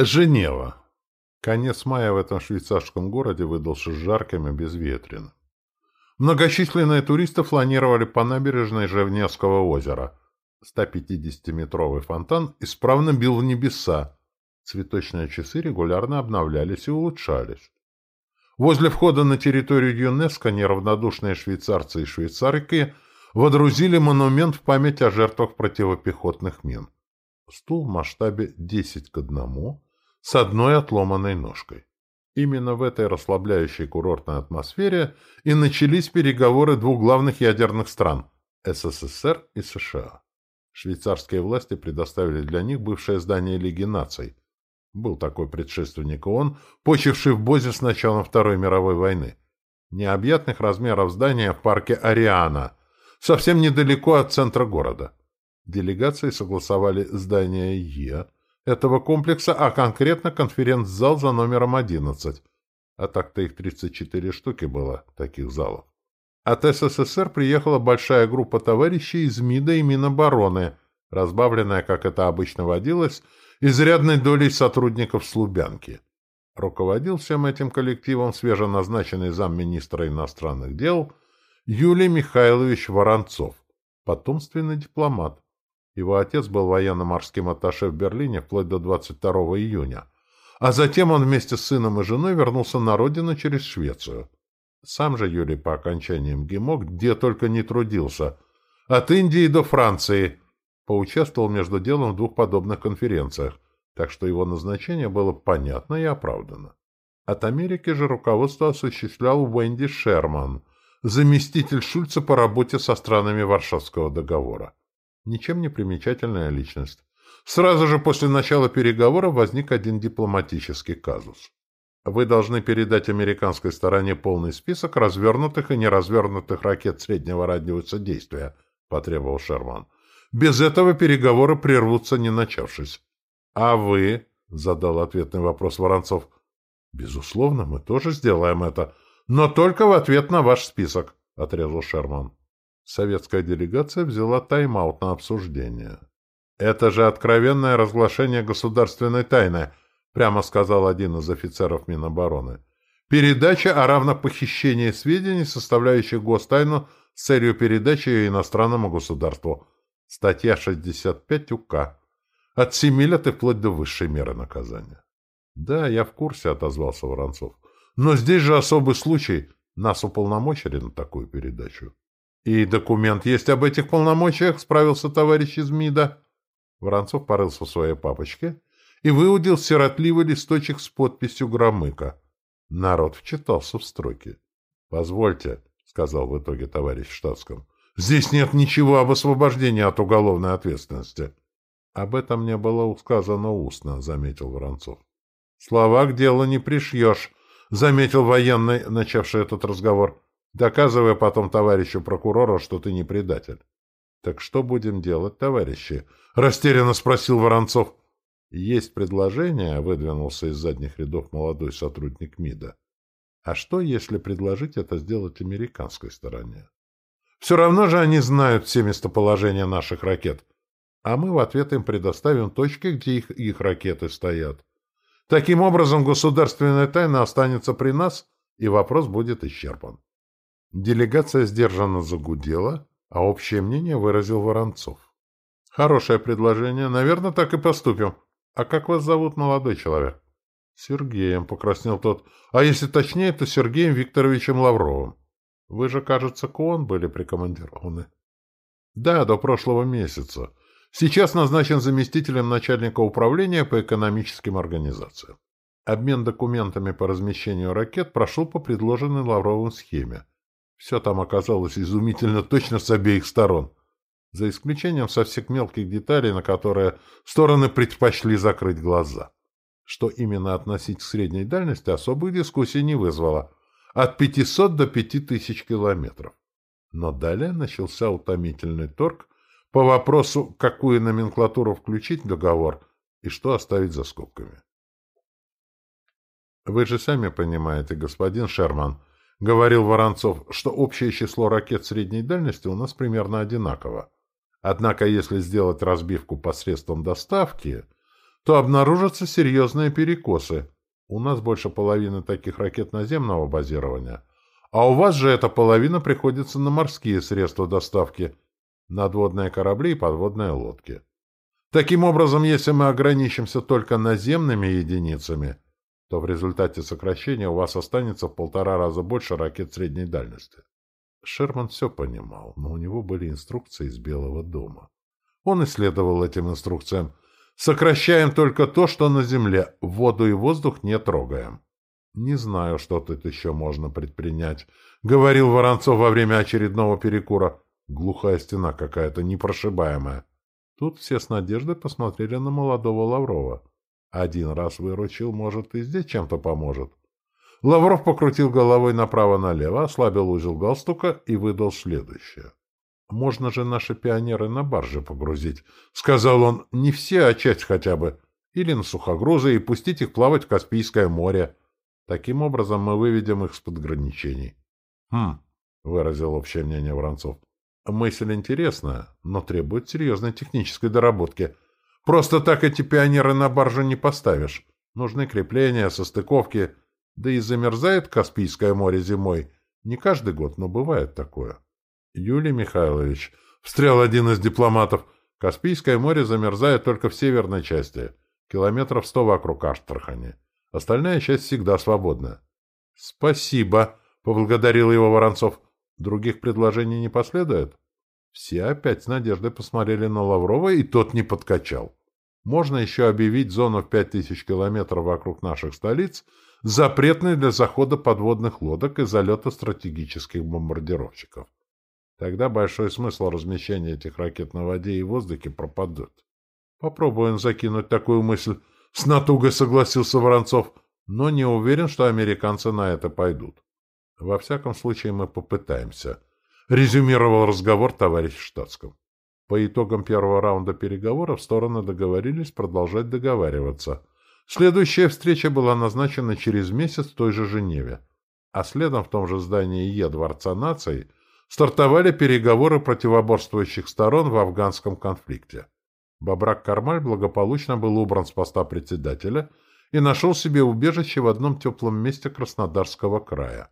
Женева. Конец мая в этом швейцарском городе выдался жарким и безветренным. Многочисленные туристы фланировали по набережной Жевневского озера. 150-метровый фонтан исправно бил в небеса. Цветочные часы регулярно обновлялись и улучшались. Возле входа на территорию ЮНЕСКО неравнодушные швейцарцы и швейцарки водрузили монумент в память о жертвах противопехотных мин. Стул в масштабе 10 к 1 с одной отломанной ножкой. Именно в этой расслабляющей курортной атмосфере и начались переговоры двух главных ядерных стран – СССР и США. Швейцарские власти предоставили для них бывшее здание Лиги наций. Был такой предшественник ООН, почивший в Бозе с началом Второй мировой войны. Необъятных размеров здания в парке Ариана, совсем недалеко от центра города. Делегации согласовали здание Е, этого комплекса, а конкретно конференц-зал за номером 11. А так-то их 34 штуки было, таких залов. От СССР приехала большая группа товарищей из МИДа и Минобороны, разбавленная, как это обычно водилось, изрядной долей сотрудников Слубянки. Руководил всем этим коллективом свеженазначенный замминистра иностранных дел Юлий Михайлович Воронцов, потомственный дипломат. Его отец был военно-морским атташе в Берлине вплоть до 22 июня, а затем он вместе с сыном и женой вернулся на родину через Швецию. Сам же Юрий по окончании МГИМО где только не трудился, от Индии до Франции, поучаствовал между делом в двух подобных конференциях, так что его назначение было понятно и оправдано. От Америки же руководство осуществлял Уэнди Шерман, заместитель Шульца по работе со странами Варшавского договора. Ничем не примечательная личность. Сразу же после начала переговоров возник один дипломатический казус. Вы должны передать американской стороне полный список развернутых и неразвернутых ракет среднего радиуса действия, потребовал Шерман. Без этого переговоры прервутся, не начавшись. А вы? задал ответный вопрос Воронцов. Безусловно, мы тоже сделаем это, но только в ответ на ваш список, отрезал Шерман. Советская делегация взяла тайм-аут на обсуждение. «Это же откровенное разглашение государственной тайны», прямо сказал один из офицеров Минобороны. «Передача о равнопохищении сведений, составляющих гостайну с целью передачи ее иностранному государству. Статья 65 УК. От семи лет и вплоть до высшей меры наказания». «Да, я в курсе», — отозвался Воронцов. «Но здесь же особый случай. Нас уполномочили на такую передачу». «И документ есть об этих полномочиях?» — справился товарищ из МИДа. Воронцов порылся в своей папочке и выудил сиротливый листочек с подписью Громыка. Народ вчитался в строки. «Позвольте», — сказал в итоге товарищ в штатском, — «здесь нет ничего об освобождении от уголовной ответственности». «Об этом не было сказано устно», — заметил Воронцов. «Слова к делу не пришьешь», — заметил военный, начавший этот разговор доказывая потом товарищу прокурору, что ты не предатель. — Так что будем делать, товарищи? — растерянно спросил Воронцов. — Есть предложение, — выдвинулся из задних рядов молодой сотрудник МИДа. — А что, если предложить это сделать американской стороне? Все равно же они знают все местоположения наших ракет, а мы в ответ им предоставим точки, где их, их ракеты стоят. Таким образом, государственная тайна останется при нас, и вопрос будет исчерпан. Делегация сдержанно загудела, а общее мнение выразил Воронцов. «Хорошее предложение. Наверное, так и поступим. А как вас зовут, молодой человек?» «Сергеем», — покраснел тот. «А если точнее, то Сергеем Викторовичем Лавровым. Вы же, кажется, к ООН были прикомандированы». «Да, до прошлого месяца. Сейчас назначен заместителем начальника управления по экономическим организациям. Обмен документами по размещению ракет прошел по предложенной Лавровым схеме. Все там оказалось изумительно точно с обеих сторон, за исключением совсем мелких деталей, на которые стороны предпочли закрыть глаза. Что именно относить к средней дальности, особых дискуссий не вызвало. От 500 до 5000 километров. Но далее начался утомительный торг по вопросу, какую номенклатуру включить в договор и что оставить за скобками. Вы же сами понимаете, господин Шерман, — говорил Воронцов, что общее число ракет средней дальности у нас примерно одинаково. Однако, если сделать разбивку посредством доставки, то обнаружатся серьезные перекосы. У нас больше половины таких ракет наземного базирования, а у вас же эта половина приходится на морские средства доставки, надводные корабли и подводные лодки. Таким образом, если мы ограничимся только наземными единицами, то в результате сокращения у вас останется в полтора раза больше ракет средней дальности. Шерман все понимал, но у него были инструкции из Белого дома. Он исследовал этим инструкциям. Сокращаем только то, что на земле, воду и воздух не трогаем. Не знаю, что тут еще можно предпринять, — говорил Воронцов во время очередного перекура. Глухая стена какая-то, непрошибаемая. Тут все с надеждой посмотрели на молодого Лаврова. Один раз выручил, может, и здесь чем-то поможет. Лавров покрутил головой направо-налево, ослабил узел галстука и выдал следующее. «Можно же наши пионеры на барже погрузить», — сказал он, — «не все, а часть хотя бы, или на сухогрузы и пустить их плавать в Каспийское море. Таким образом мы выведем их с-под ограничений». «Хм», — выразил общее мнение Воронцов, — «мысль интересная, но требует серьезной технической доработки. Просто так эти пионеры на баржу не поставишь. Нужны крепления, состыковки, да и замерзает Каспийское море зимой. Не каждый год, но бывает такое». Юлий Михайлович, встрял один из дипломатов, Каспийское море замерзает только в северной части, километров сто вокруг Астрахани. Остальная часть всегда свободна. — Спасибо, — поблагодарил его Воронцов. Других предложений не последует? Все опять с надеждой посмотрели на Лаврова, и тот не подкачал. Можно еще объявить зону в пять тысяч километров вокруг наших столиц, запретной для захода подводных лодок и залета стратегических бомбардировщиков. Тогда большой смысл размещения этих ракет на воде и воздухе пропадет. Попробуем закинуть такую мысль. С натугой согласился Воронцов, но не уверен, что американцы на это пойдут. Во всяком случае, мы попытаемся. Резюмировал разговор товарищ в штатском. По итогам первого раунда переговоров стороны договорились продолжать договариваться. Следующая встреча была назначена через месяц в той же Женеве. А следом в том же здании Е Дворца наций стартовали переговоры противоборствующих сторон в афганском конфликте. Бабрак Кармаль благополучно был убран с поста председателя и нашел себе убежище в одном теплом месте Краснодарского края.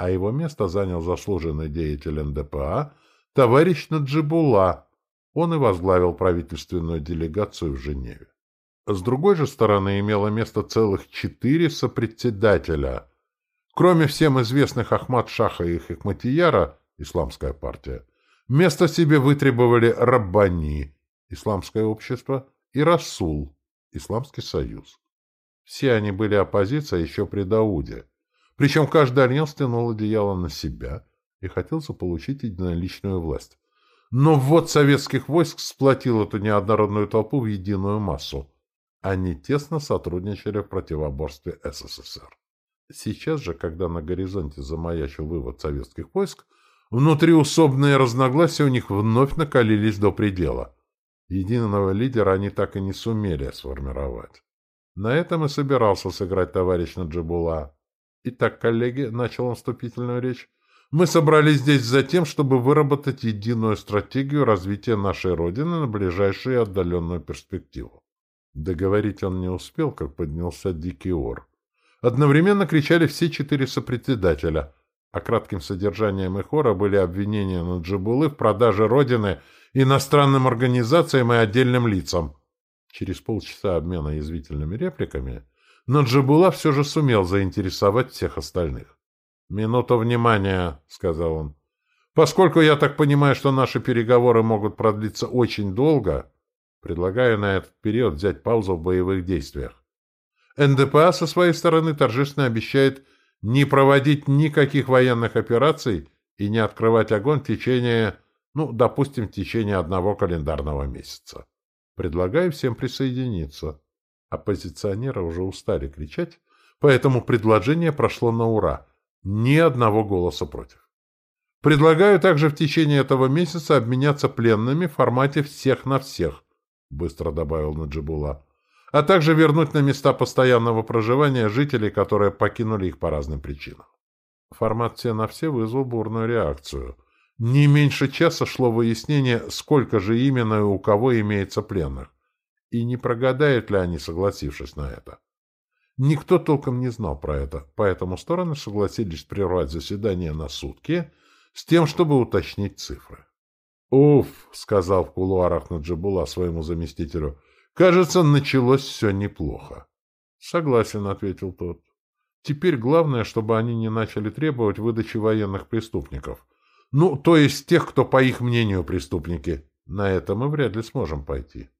А его место занял заслуженный деятель НДПА товарищ Наджибула. Он и возглавил правительственную делегацию в Женеве. С другой же стороны имело место целых четыре сопредседателя. Кроме всем известных Ахмад Шаха и Хикматияра, исламская партия. Место себе вытребовали Раббани, исламское общество, и Расул, исламский союз. Все они были оппозиция еще при Дауде. Причем каждый арнял стянул одеяло на себя и хотел заполучить единоличную власть. Но ввод советских войск сплотил эту неоднородную толпу в единую массу. Они тесно сотрудничали в противоборстве СССР. Сейчас же, когда на горизонте замаячил вывод советских войск, Внутриусобные разногласия у них вновь накалились до предела. Единого лидера они так и не сумели сформировать. На этом и собирался сыграть товарищ Наджибула. Итак, коллеги, начал он вступительную речь, мы собрались здесь за тем, чтобы выработать единую стратегию развития нашей Родины на ближайшую и отдаленную перспективу. Договорить он не успел, как поднялся дикий ор. Одновременно кричали все четыре сопредседателя — а кратким содержанием их хора были обвинения на Джабулы в продаже Родины иностранным организациям и отдельным лицам. Через полчаса обмена язвительными репликами Наджибула все же сумел заинтересовать всех остальных. «Минуту внимания», — сказал он. «Поскольку я так понимаю, что наши переговоры могут продлиться очень долго, предлагаю на этот период взять паузу в боевых действиях. НДПА со своей стороны торжественно обещает не проводить никаких военных операций и не открывать огонь в течение, ну, допустим, в течение одного календарного месяца. Предлагаю всем присоединиться. Оппозиционеры уже устали кричать, поэтому предложение прошло на ура. Ни одного голоса против. Предлагаю также в течение этого месяца обменяться пленными в формате всех на всех, быстро добавил Наджибула а также вернуть на места постоянного проживания жителей, которые покинули их по разным причинам. Формат «все на все» вызвал бурную реакцию. Не меньше часа шло выяснение, сколько же именно и у кого имеется пленных. И не прогадают ли они, согласившись на это? Никто толком не знал про это, поэтому стороны согласились прервать заседание на сутки с тем, чтобы уточнить цифры. «Уф», — сказал в кулуарах Наджибула своему заместителю, — «кажется, началось все неплохо». «Согласен», — ответил тот. «Теперь главное, чтобы они не начали требовать выдачи военных преступников. Ну, то есть тех, кто, по их мнению, преступники. На это мы вряд ли сможем пойти».